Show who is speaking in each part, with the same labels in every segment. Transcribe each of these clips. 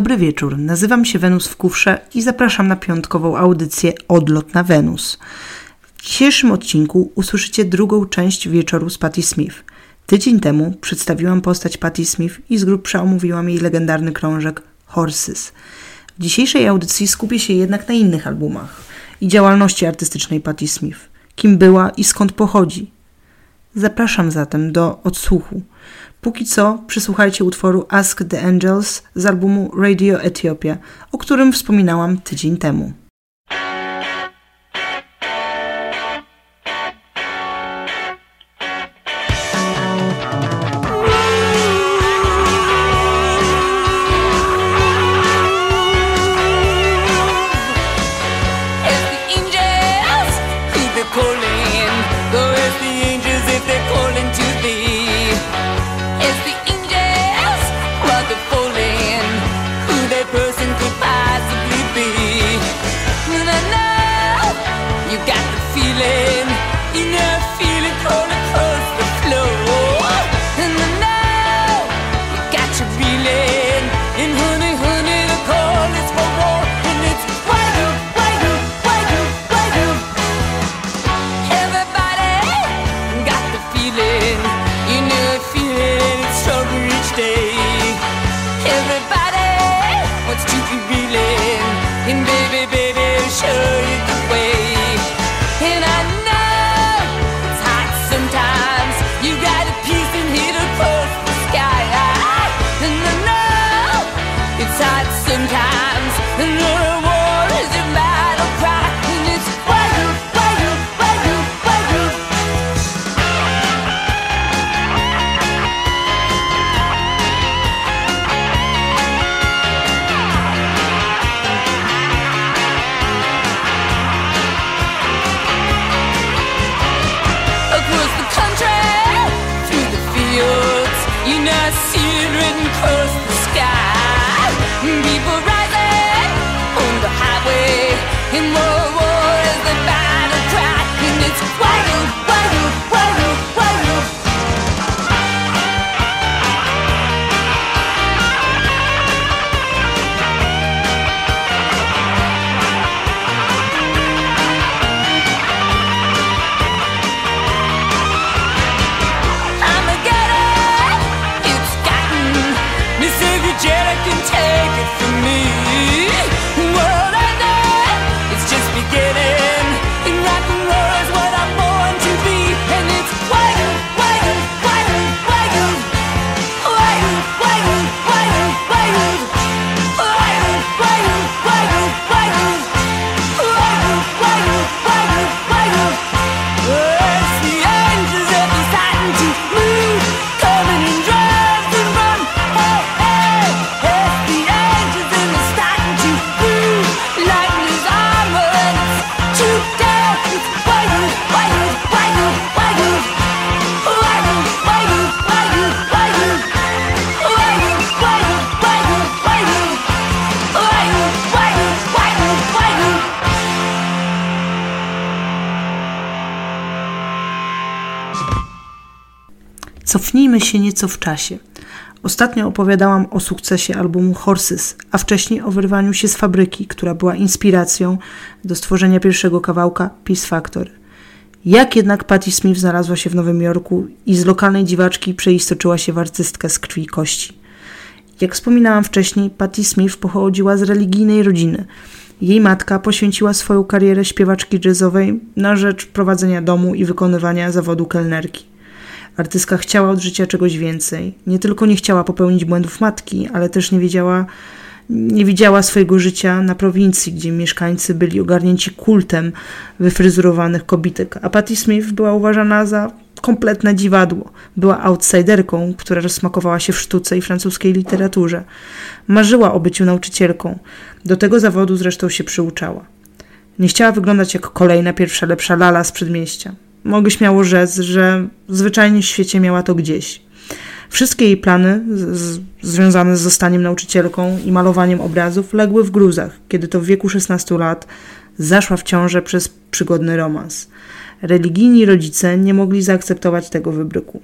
Speaker 1: Dobry wieczór, nazywam się Wenus w Kufrze i zapraszam na piątkową audycję Odlot na Wenus. W dzisiejszym odcinku usłyszycie drugą część wieczoru z Patti Smith. Tydzień temu przedstawiłam postać Patti Smith i z grubsza omówiłam jej legendarny krążek Horses. W dzisiejszej audycji skupię się jednak na innych albumach i działalności artystycznej Patti Smith. Kim była i skąd pochodzi. Zapraszam zatem do odsłuchu. Póki co przysłuchajcie utworu Ask the Angels z albumu Radio Ethiopia, o którym wspominałam tydzień temu. Nieco w czasie. Ostatnio opowiadałam o sukcesie albumu Horses, a wcześniej o wyrwaniu się z fabryki, która była inspiracją do stworzenia pierwszego kawałka Peace Factor. Jak jednak Patti Smith znalazła się w Nowym Jorku i z lokalnej dziwaczki przeistoczyła się w artystkę z krwi i kości. Jak wspominałam wcześniej, Patti Smith pochodziła z religijnej rodziny. Jej matka poświęciła swoją karierę śpiewaczki jazzowej na rzecz prowadzenia domu i wykonywania zawodu kelnerki. Artystka chciała od życia czegoś więcej. Nie tylko nie chciała popełnić błędów matki, ale też nie wiedziała, nie widziała swojego życia na prowincji, gdzie mieszkańcy byli ogarnięci kultem wyfryzurowanych kobitek, a Patti Smith była uważana za kompletne dziwadło. Była outsiderką, która rozsmakowała się w sztuce i francuskiej literaturze. Marzyła o byciu nauczycielką. Do tego zawodu zresztą się przyuczała. Nie chciała wyglądać jak kolejna pierwsza lepsza lala z przedmieścia. Mogę śmiało rzec, że zwyczajnie w świecie miała to gdzieś. Wszystkie jej plany z, związane z zostaniem nauczycielką i malowaniem obrazów legły w gruzach, kiedy to w wieku 16 lat zaszła w ciążę przez przygodny romans. Religijni rodzice nie mogli zaakceptować tego wybryku.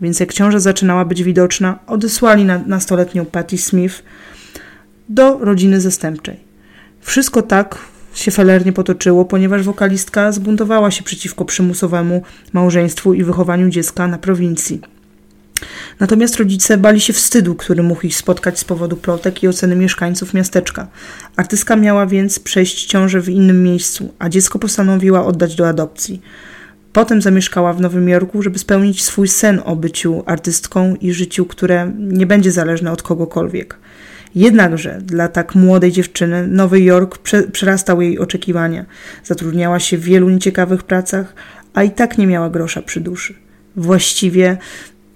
Speaker 1: Więc jak ciąża zaczynała być widoczna, odesłali na nastoletnią Patti Smith do rodziny zastępczej. Wszystko tak się felernie potoczyło, ponieważ wokalistka zbuntowała się przeciwko przymusowemu małżeństwu i wychowaniu dziecka na prowincji. Natomiast rodzice bali się wstydu, który mógł ich spotkać z powodu plotek i oceny mieszkańców miasteczka. Artystka miała więc przejść ciążę w innym miejscu, a dziecko postanowiła oddać do adopcji. Potem zamieszkała w Nowym Jorku, żeby spełnić swój sen o byciu artystką i życiu, które nie będzie zależne od kogokolwiek. Jednakże dla tak młodej dziewczyny Nowy Jork prze przerastał jej oczekiwania. Zatrudniała się w wielu nieciekawych pracach, a i tak nie miała grosza przy duszy. Właściwie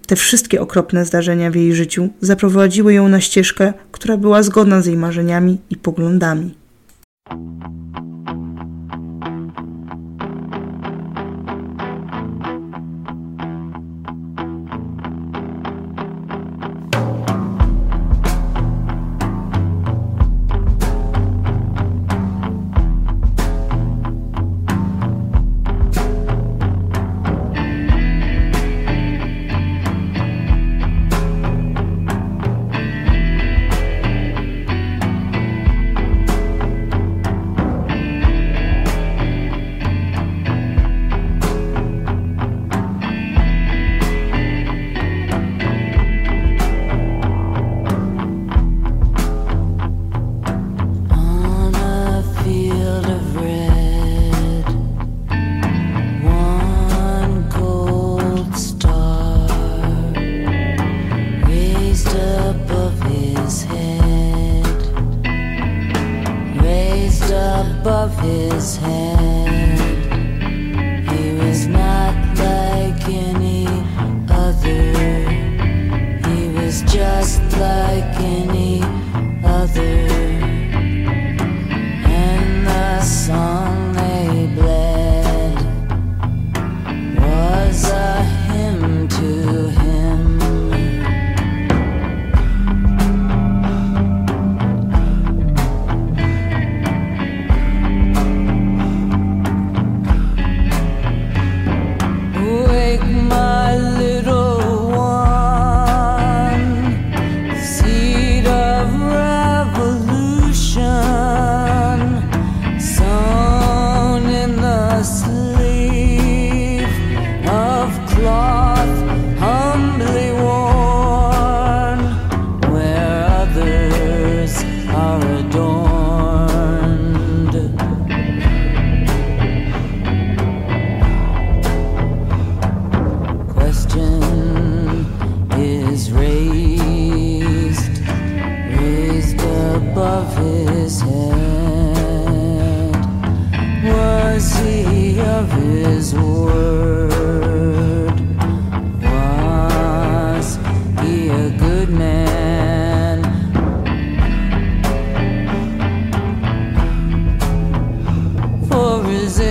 Speaker 1: te wszystkie okropne zdarzenia w jej życiu zaprowadziły ją na ścieżkę, która była zgodna z jej marzeniami i poglądami.
Speaker 2: resist.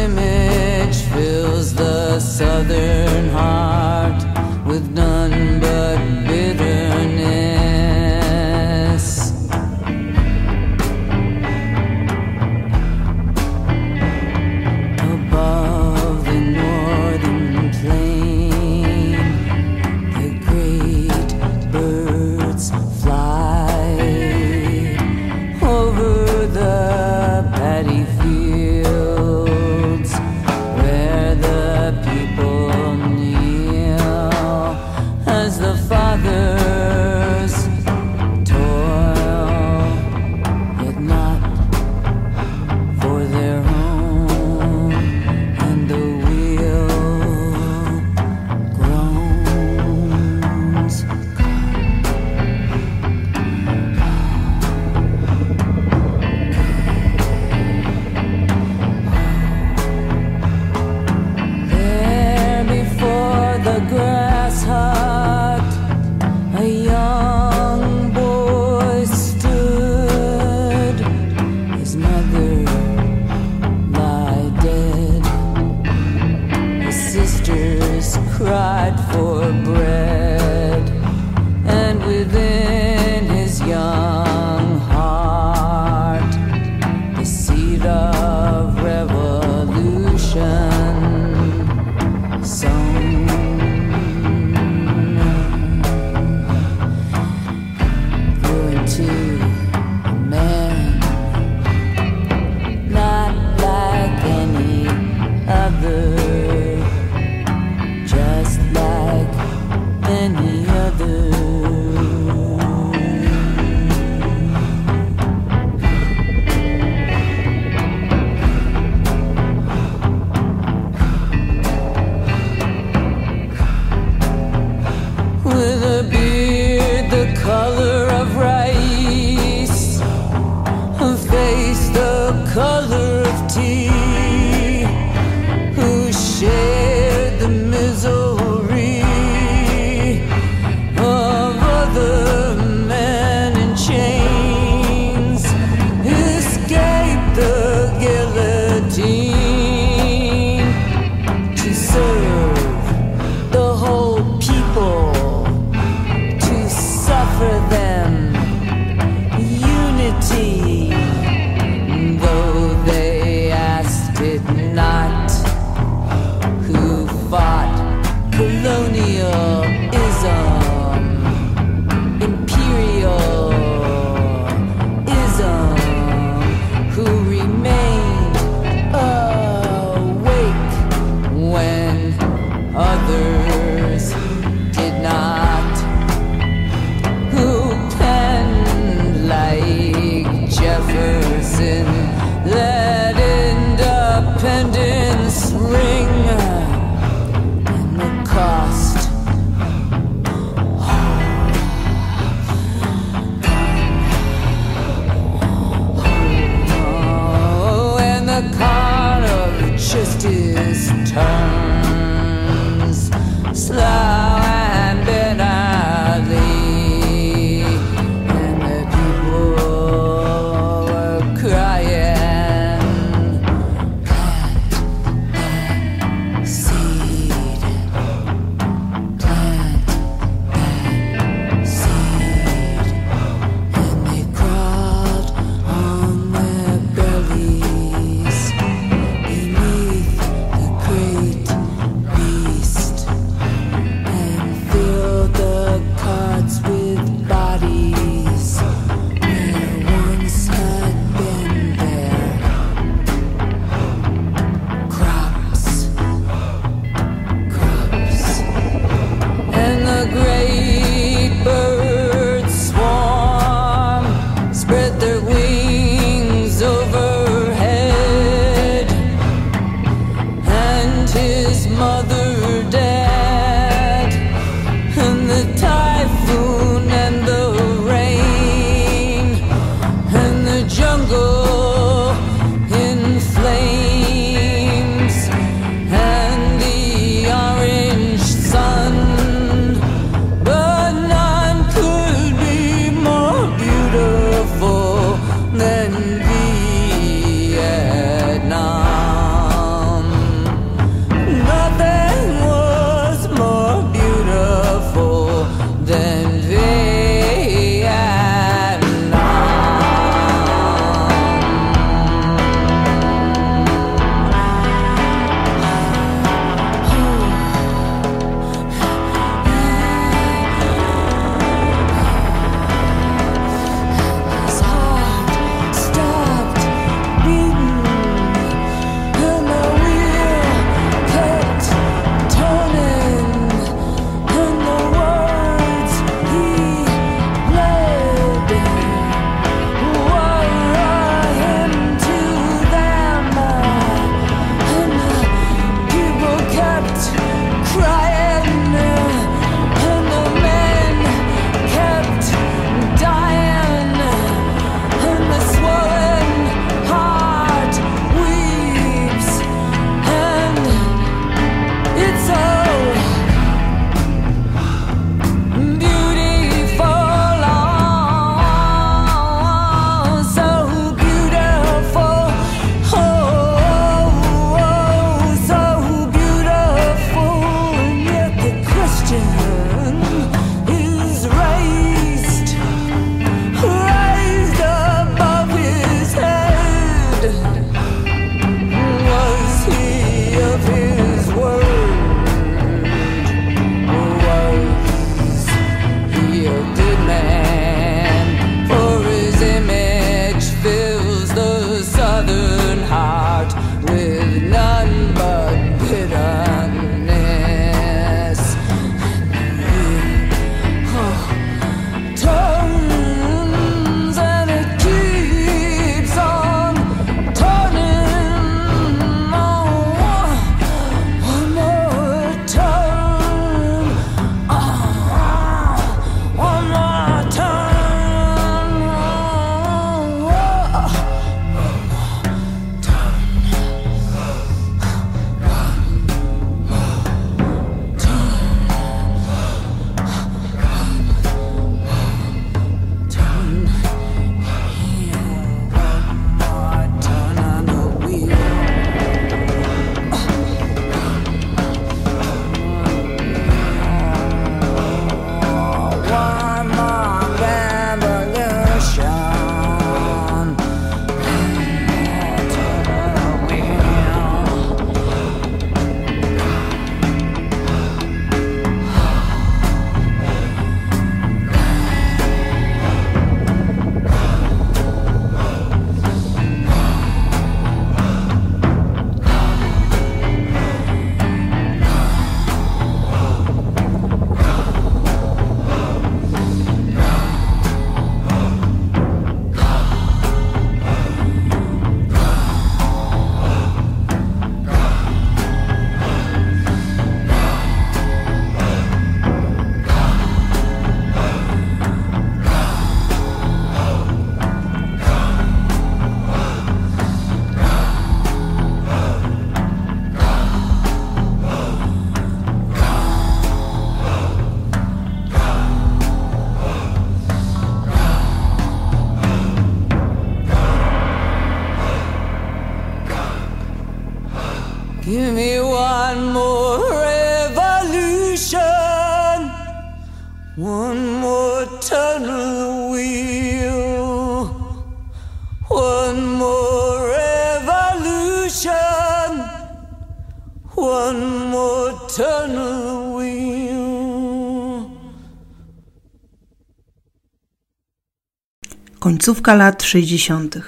Speaker 1: Końcówka lat 60.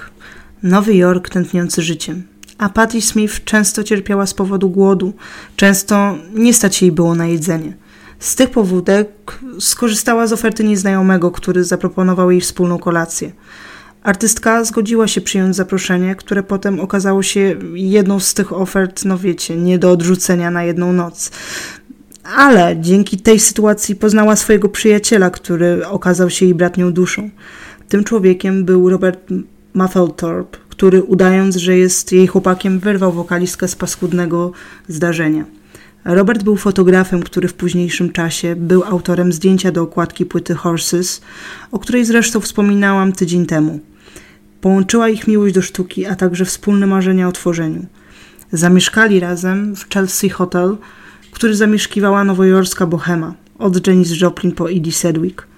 Speaker 1: Nowy Jork tętniący życiem. A Patti Smith często cierpiała z powodu głodu, często nie stać jej było na jedzenie. Z tych powódek skorzystała z oferty nieznajomego, który zaproponował jej wspólną kolację. Artystka zgodziła się przyjąć zaproszenie, które potem okazało się jedną z tych ofert, no wiecie, nie do odrzucenia na jedną noc. Ale dzięki tej sytuacji poznała swojego przyjaciela, który okazał się jej bratnią duszą. Tym człowiekiem był Robert Mapplethorpe, który udając, że jest jej chłopakiem, wyrwał wokalistkę z paskudnego zdarzenia. Robert był fotografem, który w późniejszym czasie był autorem zdjęcia do okładki płyty Horses, o której zresztą wspominałam tydzień temu. Połączyła ich miłość do sztuki, a także wspólne marzenia o tworzeniu. Zamieszkali razem w Chelsea Hotel, który zamieszkiwała nowojorska bohema, od Janis Joplin po Edie Sedgwick.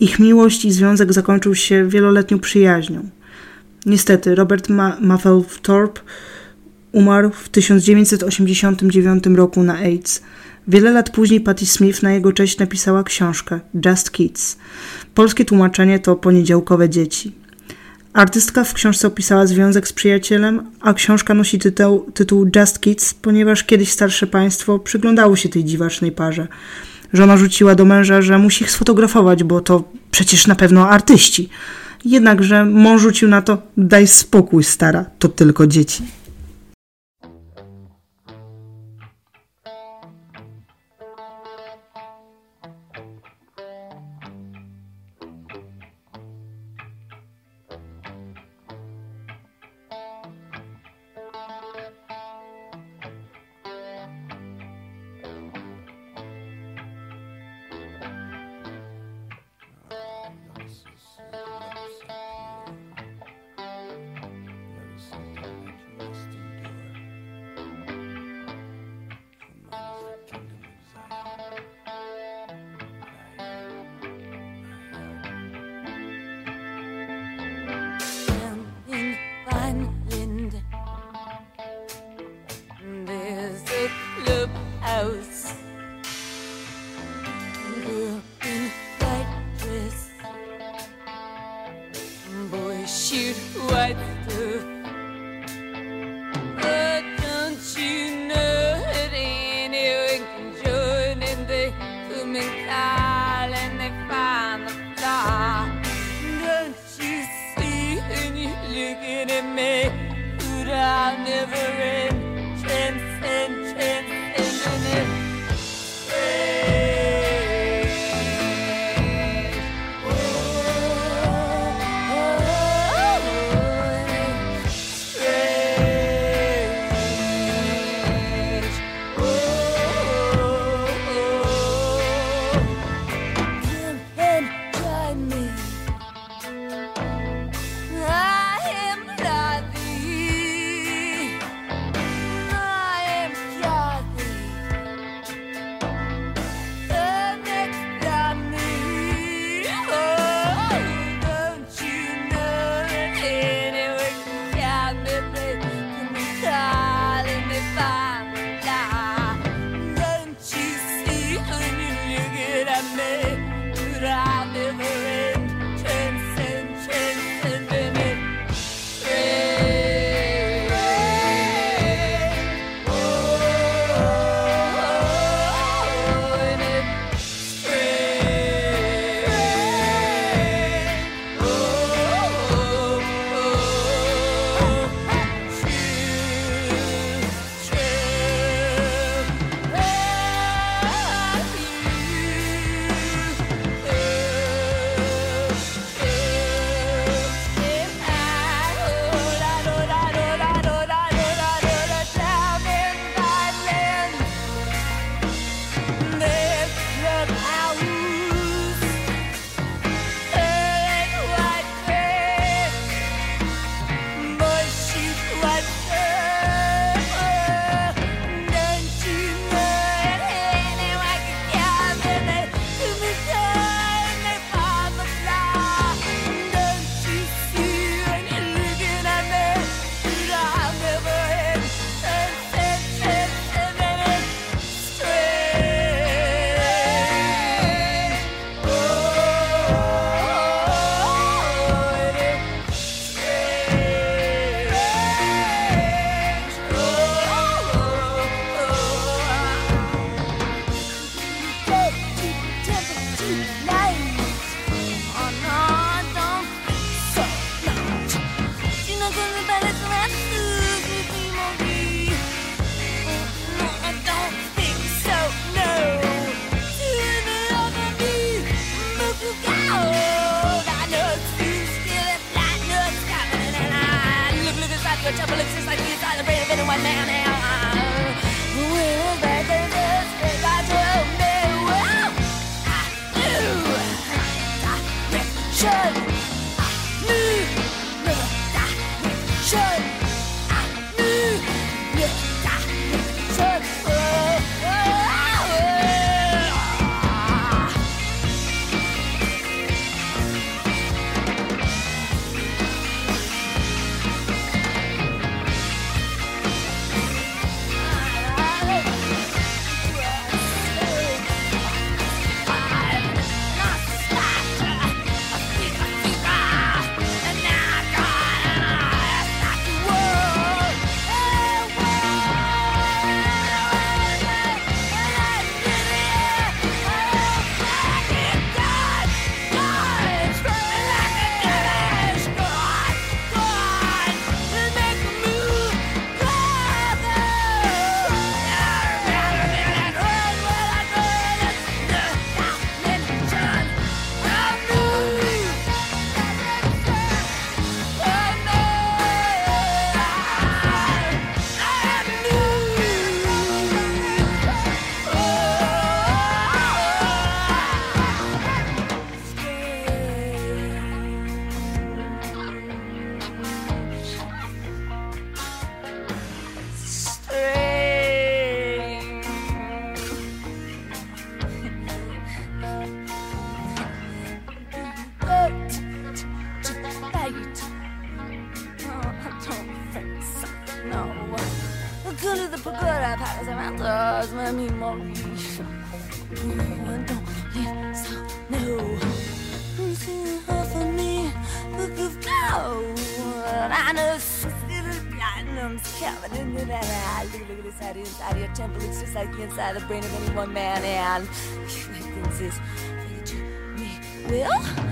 Speaker 1: Ich miłość i związek zakończył się wieloletnią przyjaźnią. Niestety, Robert Ma Mapplethorpe umarł w 1989 roku na AIDS. Wiele lat później Patti Smith na jego cześć napisała książkę Just Kids. Polskie tłumaczenie to Poniedziałkowe dzieci. Artystka w książce opisała związek z przyjacielem, a książka nosi tytuł, tytuł Just Kids, ponieważ kiedyś starsze państwo przyglądało się tej dziwacznej parze. Żona rzuciła do męża, że musi ich sfotografować, bo to przecież na pewno artyści. Jednakże mąż rzucił na to: Daj spokój, stara, to tylko dzieci.
Speaker 2: bars my memory. I don't let some know. Too hard for me, book of gold. I know platinum's coming into that eye. Look, look at this idea inside of your temple. It's just like the inside of the brain of any one man. And you think this, that you me will?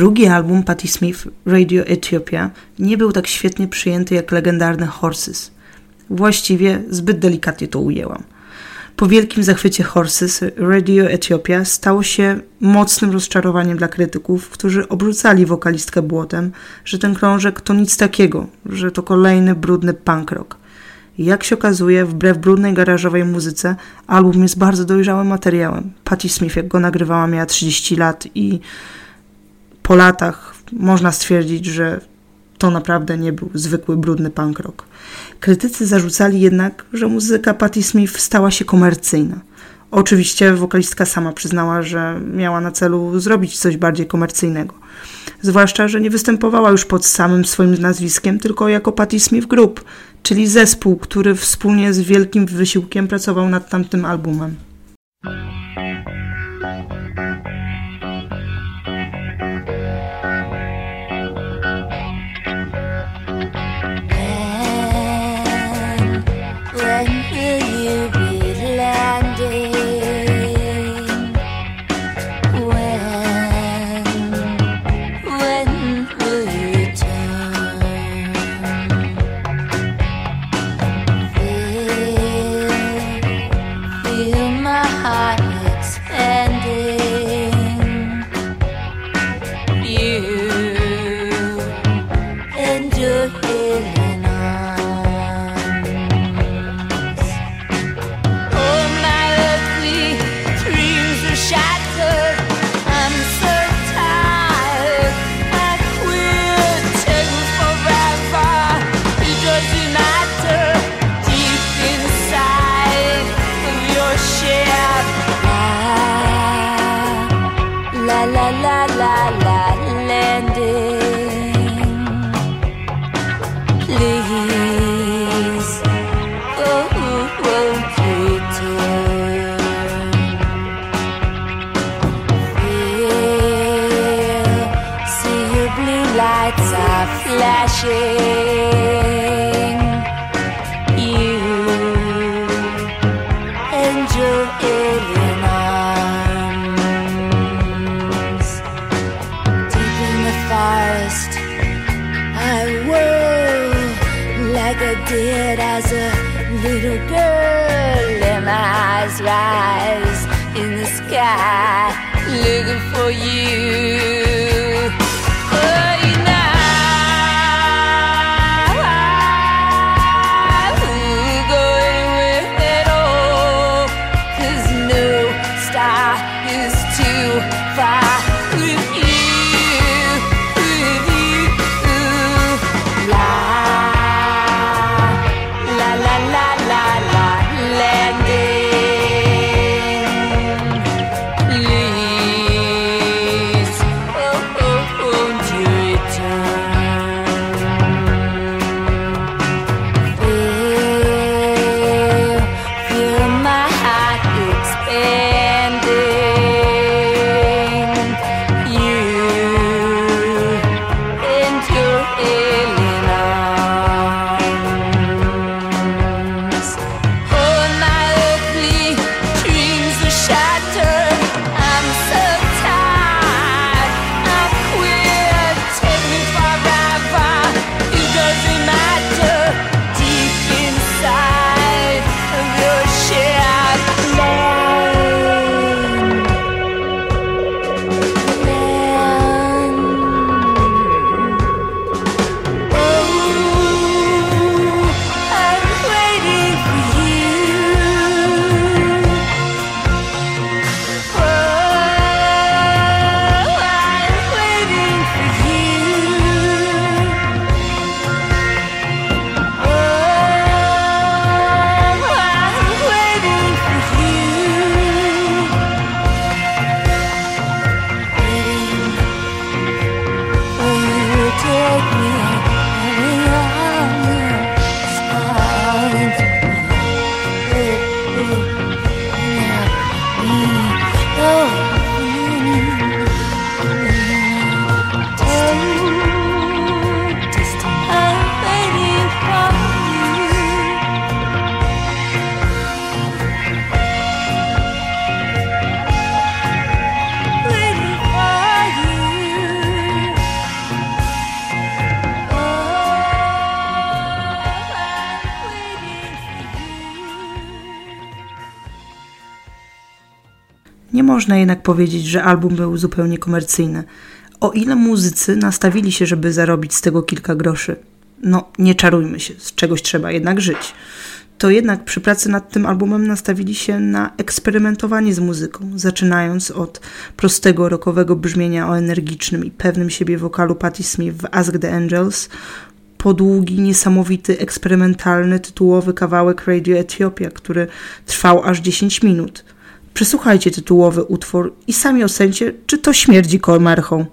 Speaker 1: Drugi album Patti Smith, Radio Ethiopia, nie był tak świetnie przyjęty jak legendarny Horses. Właściwie zbyt delikatnie to ujęłam. Po wielkim zachwycie Horses, Radio Ethiopia stało się mocnym rozczarowaniem dla krytyków, którzy obrzucali wokalistkę błotem, że ten krążek to nic takiego, że to kolejny brudny punk rock. Jak się okazuje, wbrew brudnej garażowej muzyce, album jest bardzo dojrzałym materiałem. Patti Smith, jak go nagrywała, miała 30 lat i po latach można stwierdzić, że to naprawdę nie był zwykły, brudny punk rock. Krytycy zarzucali jednak, że muzyka Patti Smith stała się komercyjna. Oczywiście wokalistka sama przyznała, że miała na celu zrobić coś bardziej komercyjnego. Zwłaszcza, że nie występowała już pod samym swoim nazwiskiem, tylko jako Patti Smith Group, czyli zespół, który wspólnie z wielkim wysiłkiem pracował nad tamtym albumem.
Speaker 2: Is too far można jednak powiedzieć, że album był zupełnie komercyjny. O ile muzycy nastawili się, żeby zarobić z tego kilka groszy, no nie czarujmy się, z czegoś trzeba jednak żyć, to jednak przy pracy nad tym albumem nastawili się na eksperymentowanie z muzyką, zaczynając od prostego rockowego brzmienia o energicznym i pewnym siebie wokalu Patti Smith w Ask the Angels, po długi, niesamowity, eksperymentalny, tytułowy kawałek Radio Ethiopia, który trwał aż 10 minut. Przesłuchajcie tytułowy utwór i sami ocencie, czy to śmierdzi kolmerchą.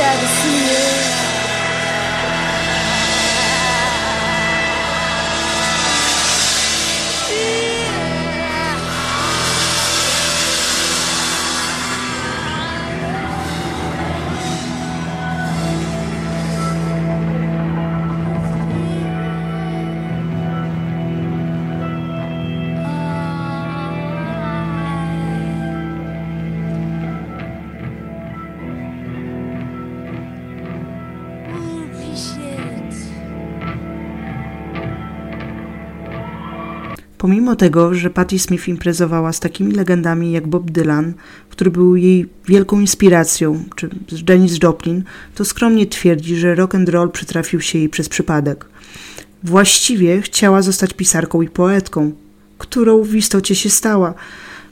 Speaker 2: sad to see you.
Speaker 1: Pomimo tego, że Patti Smith imprezowała z takimi legendami jak Bob Dylan, który był jej wielką inspiracją, czy Janis Joplin, to skromnie twierdzi, że rock and roll przytrafił się jej przez przypadek. Właściwie chciała zostać pisarką i poetką, którą w istocie się stała.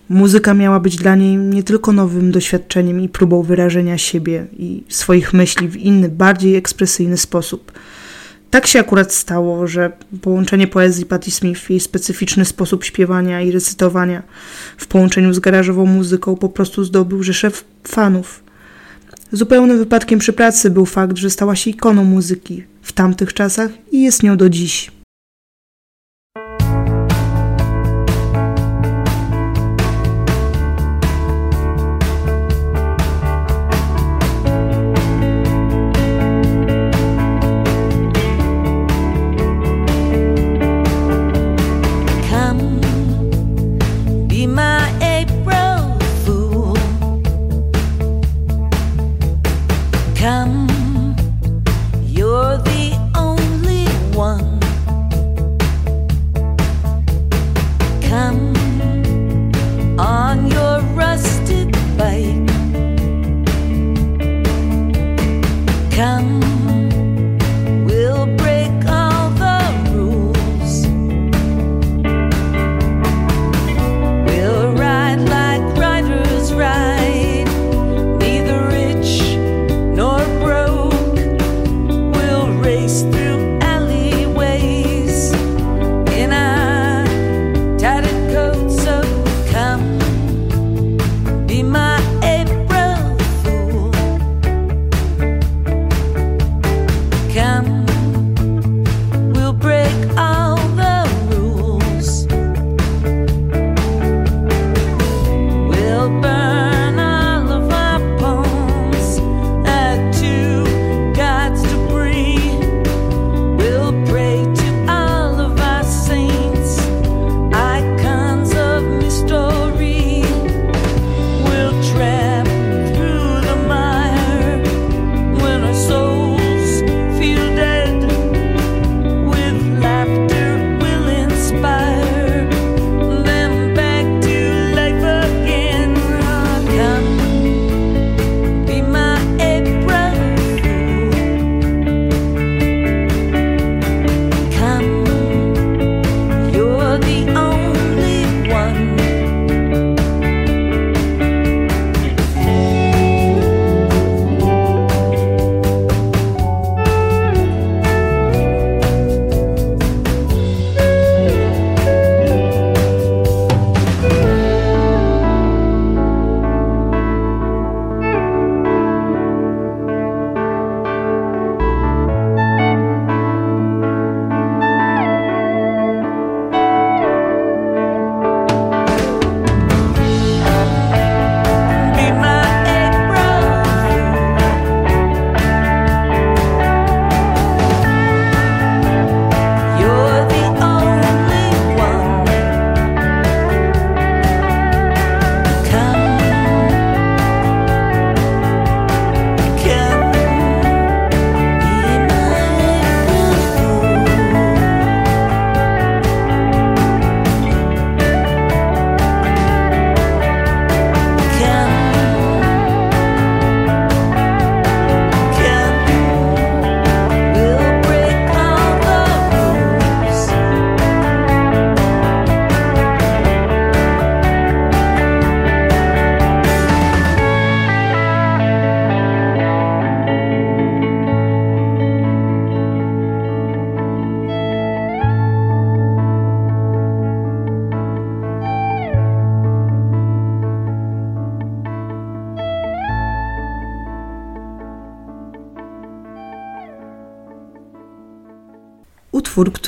Speaker 1: Muzyka miała być dla niej nie tylko nowym doświadczeniem i próbą wyrażenia siebie i swoich myśli w inny, bardziej ekspresyjny sposób. Tak się akurat stało, że połączenie poezji Patti Smith, jej specyficzny sposób śpiewania i recytowania w połączeniu z garażową muzyką po prostu zdobył rzeszę fanów. Zupełnym wypadkiem przy pracy był fakt, że stała się ikoną muzyki w tamtych czasach i jest nią do dziś.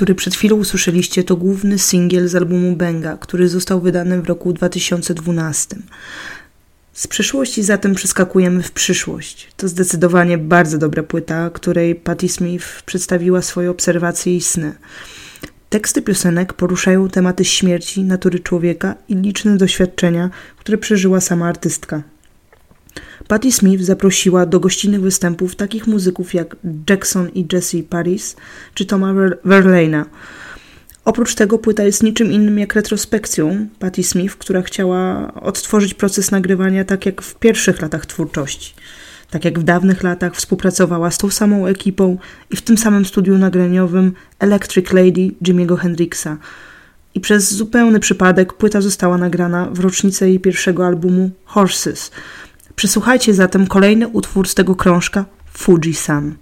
Speaker 1: Który przed chwilą usłyszeliście, to główny singiel z albumu Benga, który został wydany w roku 2012. Z przeszłości zatem przeskakujemy w przyszłość. To zdecydowanie bardzo dobra płyta, której Patti Smith przedstawiła swoje obserwacje i sny. Teksty piosenek poruszają tematy śmierci, natury człowieka i liczne doświadczenia, które przeżyła sama artystka. Patti Smith zaprosiła do gościnnych występów takich muzyków jak Jackson i Jesse Paris czy Toma Verlaina. Oprócz tego płyta jest niczym innym jak retrospekcją Patti Smith, która chciała odtworzyć proces nagrywania tak jak w pierwszych latach twórczości. Tak jak w dawnych latach współpracowała z tą samą ekipą i w tym samym studiu nagraniowym Electric Lady Jimmy'ego Hendrixa. I przez zupełny przypadek płyta została nagrana w rocznicę jej pierwszego albumu Horses. Przesłuchajcie zatem kolejny utwór z tego krążka Fuji-san.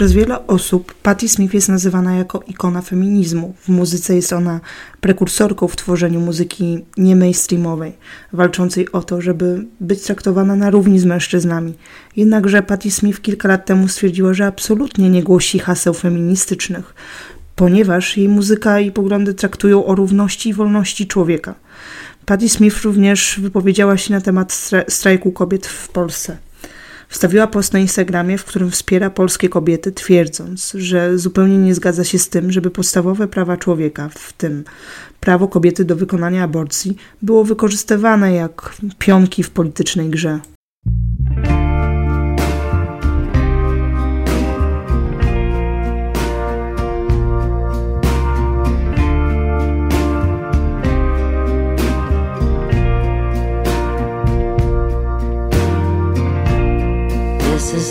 Speaker 1: Przez wiele osób Patti Smith jest nazywana jako ikona feminizmu. W muzyce jest ona prekursorką w tworzeniu muzyki nie mainstreamowej, walczącej o to, żeby być traktowana na równi z mężczyznami. Jednakże Patti Smith kilka lat temu stwierdziła, że absolutnie nie głosi haseł feministycznych, ponieważ jej muzyka i poglądy traktują o równości i wolności człowieka. Patti Smith również wypowiedziała się na temat strajku kobiet w Polsce.
Speaker 2: Wstawiła post na Instagramie, w którym wspiera polskie kobiety, twierdząc, że zupełnie nie zgadza się z tym, żeby podstawowe prawa człowieka, w tym prawo kobiety do wykonania aborcji, było wykorzystywane jak pionki w politycznej grze.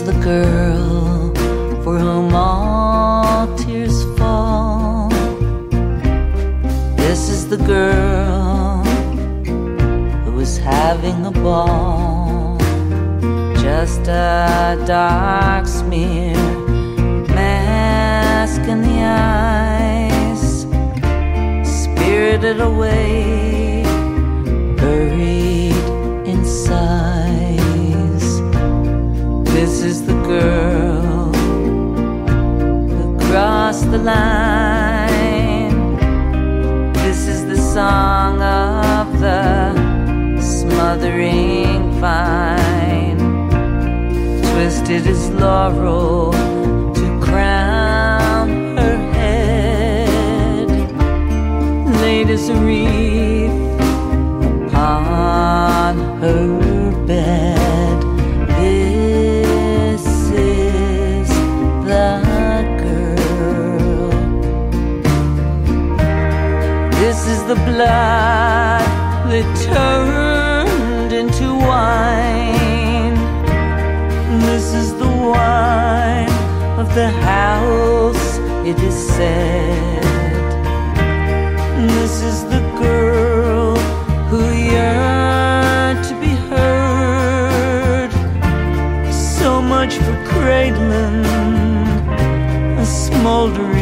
Speaker 1: The girl for whom all tears fall. This is the girl who is having a ball. Just a dark smear, mask in the eyes, spirited away, buried inside. This is the girl who crossed the line. This is the song of the smothering vine. Twisted as laurel to crown her head. Laid a wreath upon her the blood that turned into wine. This is the wine of the house, it is said. This is the girl who yearned to be heard. So much for cradling a smoldering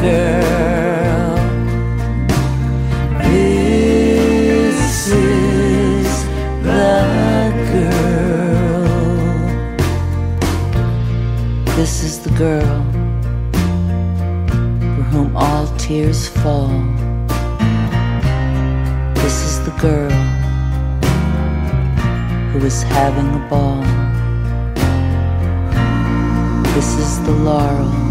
Speaker 1: girl. This is the girl. This is the girl for whom all tears fall. This is the girl who is having a ball. This is the laurel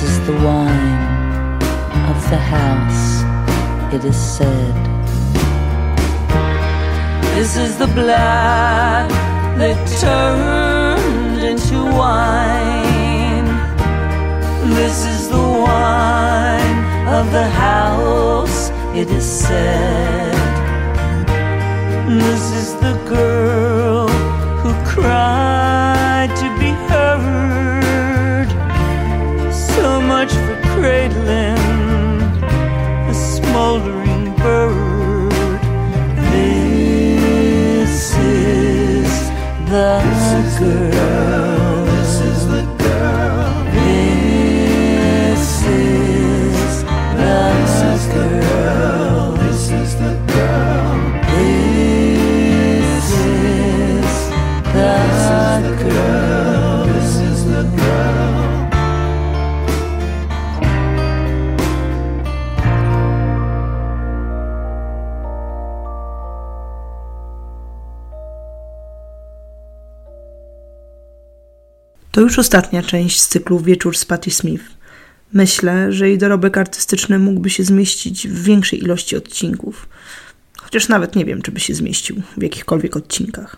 Speaker 1: This is the wine of the house, it is said. This is the blood that turned into wine. This is the wine of the house, it is said. This is the girl who cried cradling a smoldering bird. This is the girl.
Speaker 2: To już ostatnia część z cyklu Wieczór z Patti Smith. Myślę, że jej dorobek artystyczny mógłby się zmieścić w większej ilości odcinków. Chociaż nawet nie wiem, czy by się zmieścił w jakichkolwiek odcinkach.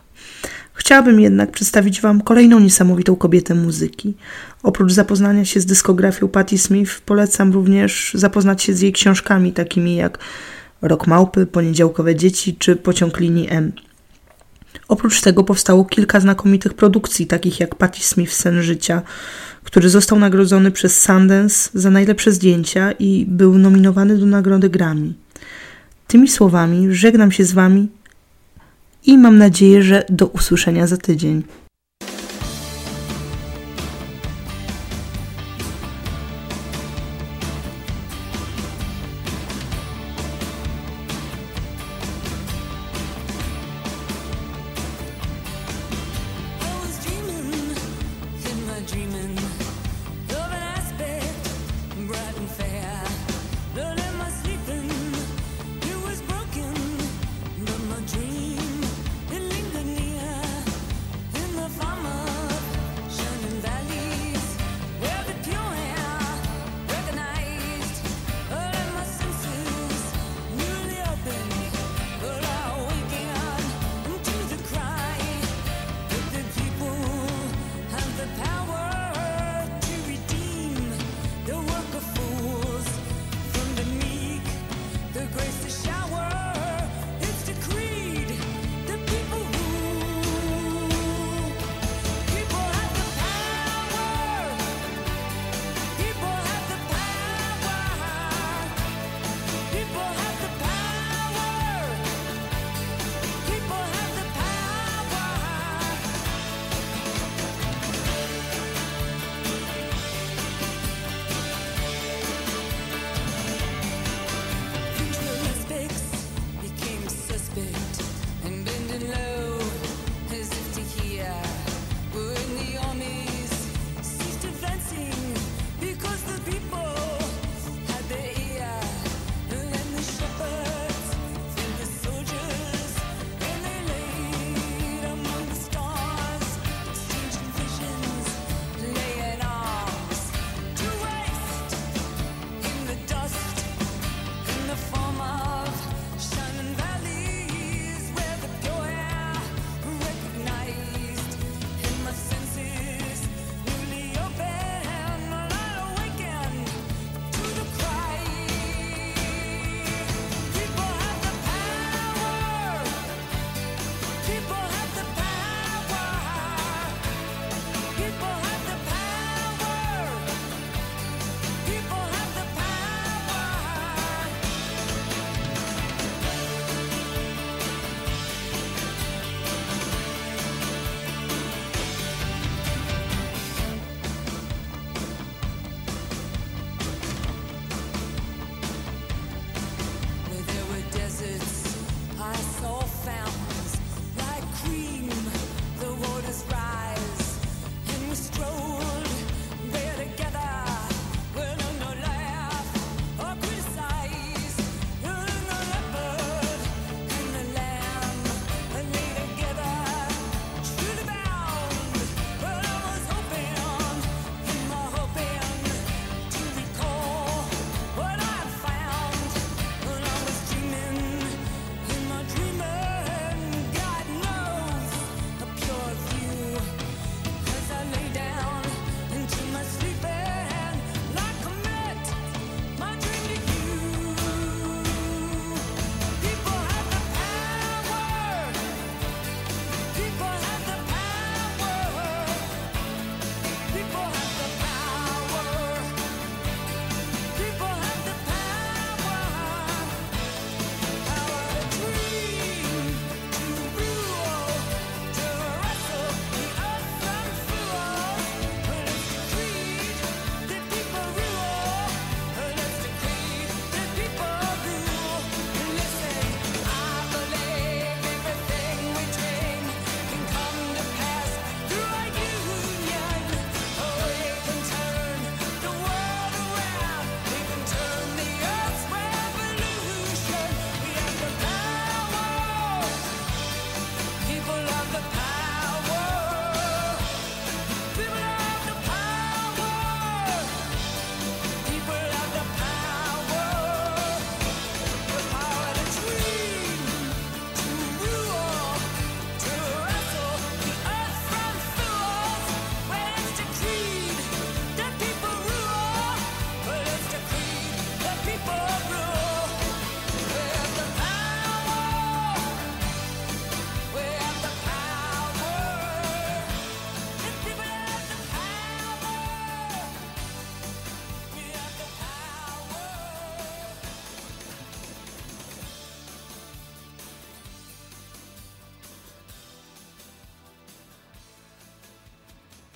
Speaker 2: Chciałabym jednak przedstawić Wam kolejną niesamowitą kobietę muzyki. Oprócz zapoznania się z dyskografią Patti Smith, polecam również zapoznać się z jej książkami, takimi jak Rok Małpy, Poniedziałkowe Dzieci czy Pociąg linii M. Oprócz tego powstało kilka znakomitych produkcji, takich jak Patti Smith Sen Życia, który został nagrodzony przez Sundance za najlepsze zdjęcia i był nominowany do nagrody Grammy. Tymi słowami żegnam się z Wami i mam nadzieję, że do usłyszenia za tydzień.